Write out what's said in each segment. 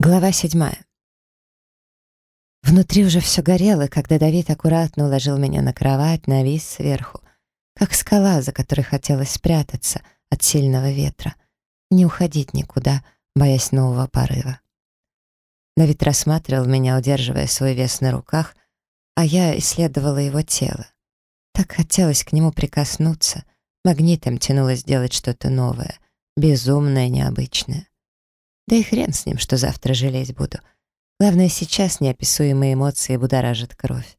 Глава седьмая. Внутри уже все горело, когда Давид аккуратно уложил меня на кровать, навис сверху, как скала, за которой хотелось спрятаться от сильного ветра, не уходить никуда, боясь нового порыва. Давид рассматривал меня, удерживая свой вес на руках, а я исследовала его тело. Так хотелось к нему прикоснуться, магнитом тянулось сделать что-то новое, безумное, необычное. Да и хрен с ним, что завтра жалеть буду. Главное, сейчас неописуемые эмоции будоражат кровь.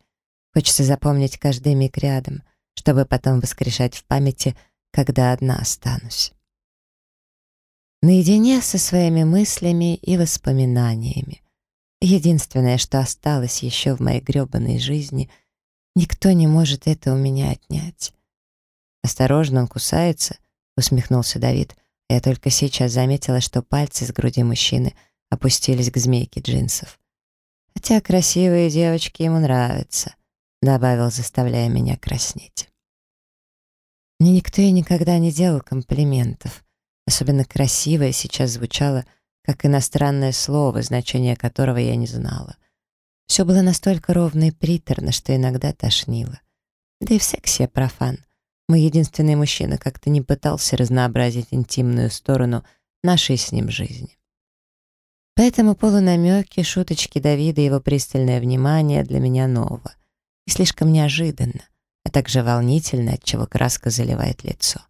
Хочется запомнить каждый миг рядом, чтобы потом воскрешать в памяти, когда одна останусь. Наедине со своими мыслями и воспоминаниями. Единственное, что осталось еще в моей грёбаной жизни, никто не может это у меня отнять. «Осторожно, он кусается», — усмехнулся Давид, — я только сейчас заметила, что пальцы с груди мужчины опустились к змейке джинсов. «Хотя красивые девочки ему нравятся», — добавил, заставляя меня краснеть. Мне никто и никогда не делал комплиментов. Особенно красивое сейчас звучало, как иностранное слово, значение которого я не знала. Все было настолько ровно и приторно, что иногда тошнило. Да и в сексе я профан. Мой единственный мужчина как-то не пытался разнообразить интимную сторону нашей с ним жизни. Поэтому полунамеки, шуточки Давида и его пристальное внимание для меня ново. И слишком неожиданно, а также волнительно, отчего краска заливает лицо.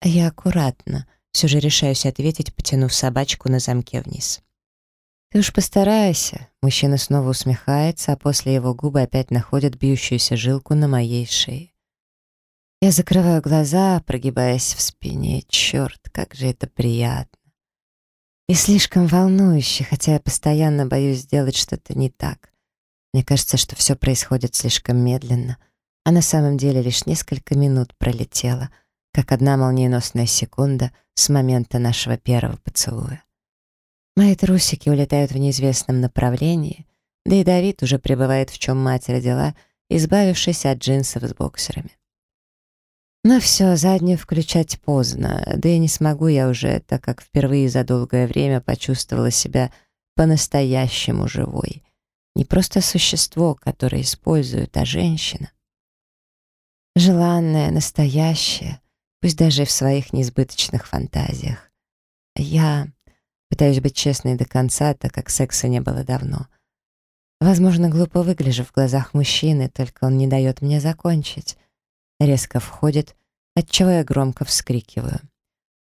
А я аккуратно, все же решаюсь ответить, потянув собачку на замке вниз. «Ты уж постарайся», — мужчина снова усмехается, а после его губы опять находят бьющуюся жилку на моей шее. Я закрываю глаза, прогибаясь в спине. Черт, как же это приятно. И слишком волнующе, хотя я постоянно боюсь сделать что-то не так. Мне кажется, что все происходит слишком медленно, а на самом деле лишь несколько минут пролетело, как одна молниеносная секунда с момента нашего первого поцелуя. Мои трусики улетают в неизвестном направлении, да и Давид уже пребывает в чем мать родила, избавившись от джинсов с боксерами. Но все, заднюю включать поздно, да и не смогу я уже, так как впервые за долгое время почувствовала себя по-настоящему живой. Не просто существо, которое используют, а женщина. Желанная, настоящая, пусть даже и в своих несбыточных фантазиях. Я пытаюсь быть честной до конца, так как секса не было давно. Возможно, глупо выгляжу в глазах мужчины, только он не дает мне закончить резко входит, отчего я громко вскрикиваю.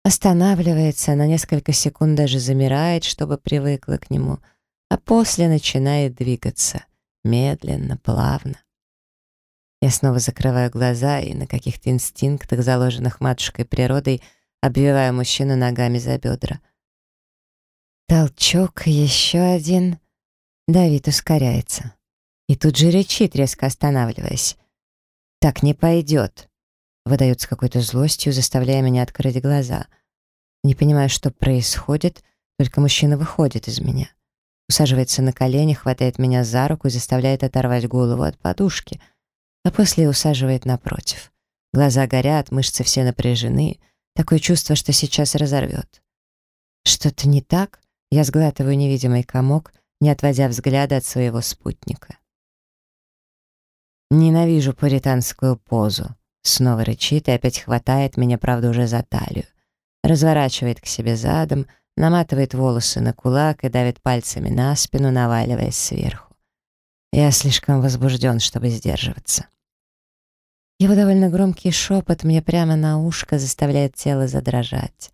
Останавливается, на несколько секунд даже замирает, чтобы привыкла к нему, а после начинает двигаться, медленно, плавно. Я снова закрываю глаза и на каких-то инстинктах, заложенных матушкой природой, обвиваю мужчину ногами за бедра. Толчок, еще один. Давид ускоряется. И тут же речит, резко останавливаясь. «Так не пойдет», — выдает с какой-то злостью, заставляя меня открыть глаза. Не понимаю, что происходит, только мужчина выходит из меня. Усаживается на колени, хватает меня за руку и заставляет оторвать голову от подушки, а после усаживает напротив. Глаза горят, мышцы все напряжены, такое чувство, что сейчас разорвет. Что-то не так? Я сглатываю невидимый комок, не отводя взгляда от своего спутника. Ненавижу пуританскую позу. Снова рычит и опять хватает меня, правда, уже за талию. Разворачивает к себе задом, наматывает волосы на кулак и давит пальцами на спину, наваливаясь сверху. Я слишком возбужден, чтобы сдерживаться. Его довольно громкий шепот мне прямо на ушко заставляет тело задрожать.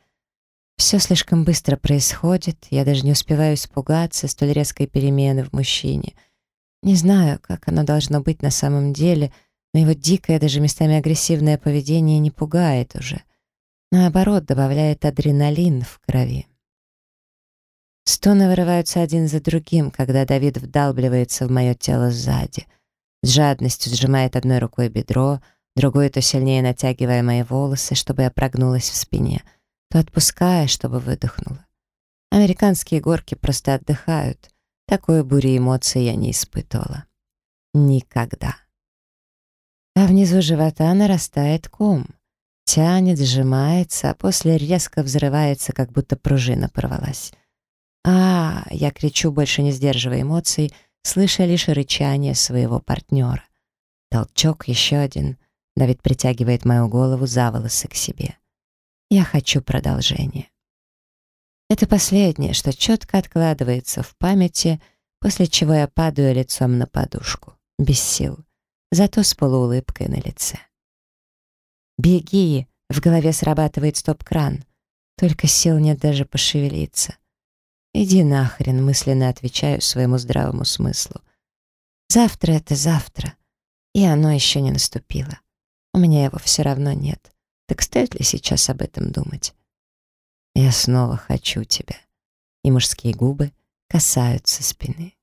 Все слишком быстро происходит, я даже не успеваю испугаться столь резкой перемены в мужчине — не знаю, как оно должно быть на самом деле, но его дикое, даже местами агрессивное поведение не пугает уже. Наоборот, добавляет адреналин в крови. Стоны вырываются один за другим, когда Давид вдалбливается в мое тело сзади. С жадностью сжимает одной рукой бедро, другой то сильнее натягивая мои волосы, чтобы я прогнулась в спине, то отпуская, чтобы выдохнула. Американские горки просто отдыхают. Такой бури эмоций я не испытывала. Никогда. А внизу живота нарастает ком. Тянет, сжимается, а после резко взрывается, как будто пружина порвалась. а, я кричу, больше не сдерживая эмоций, слыша лишь рычание своего партнера. Толчок, еще один. Давид притягивает мою голову за волосы к себе. Я хочу продолжения. Это последнее, что четко откладывается в памяти, после чего я падаю лицом на подушку, без сил, зато с полуулыбкой на лице. «Беги!» — в голове срабатывает стоп-кран. Только сил нет даже пошевелиться. «Иди нахрен», — мысленно отвечаю своему здравому смыслу. «Завтра — это завтра, и оно еще не наступило. У меня его все равно нет. Так стоит ли сейчас об этом думать?» «Я снова хочу тебя», и мужские губы касаются спины.